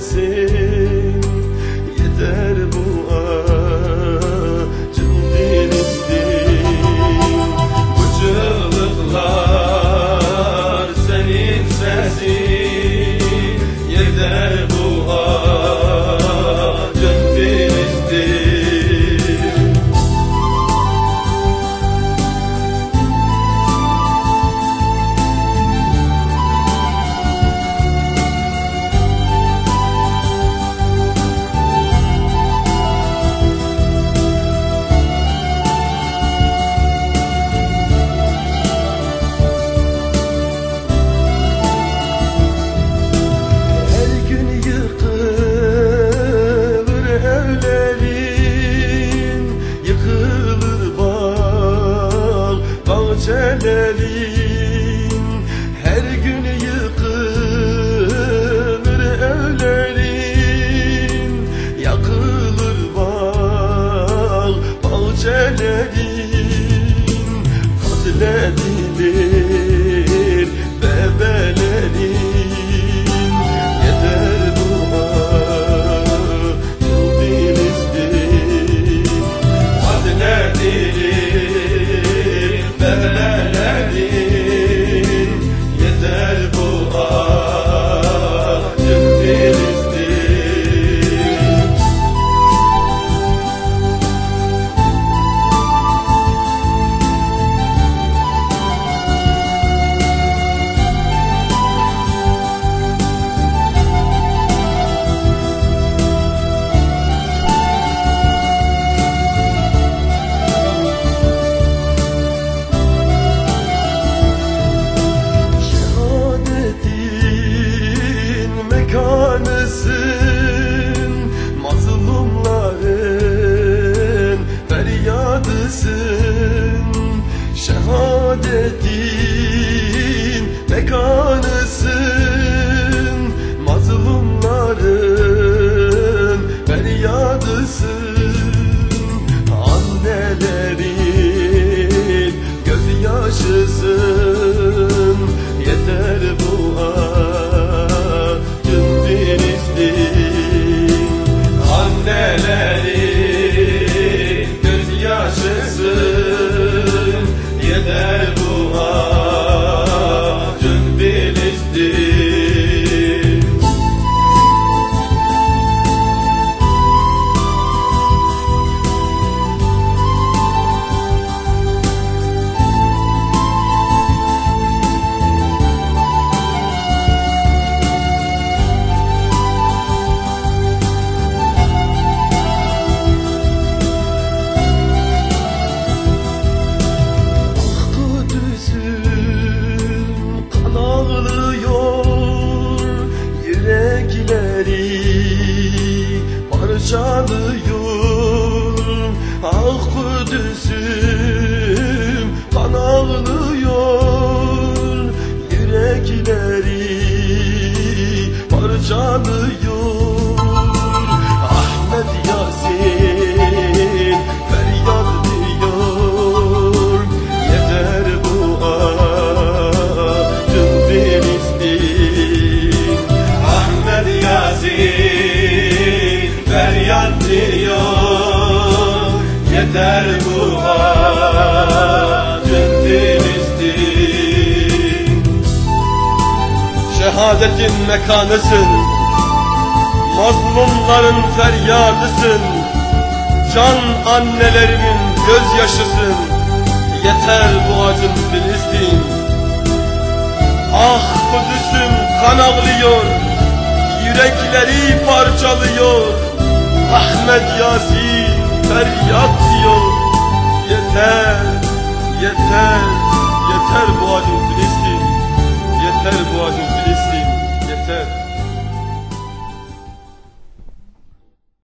acontecer. çalıyor saadetin mekanısın. Mazlumların feryadısın. Can annelerimin gözyaşısın. Yeter bu acın Filistin. Ah Kudüs'üm kan ağlıyor. Yürekleri parçalıyor. Ahmet Yasin feryat diyor. Yeter.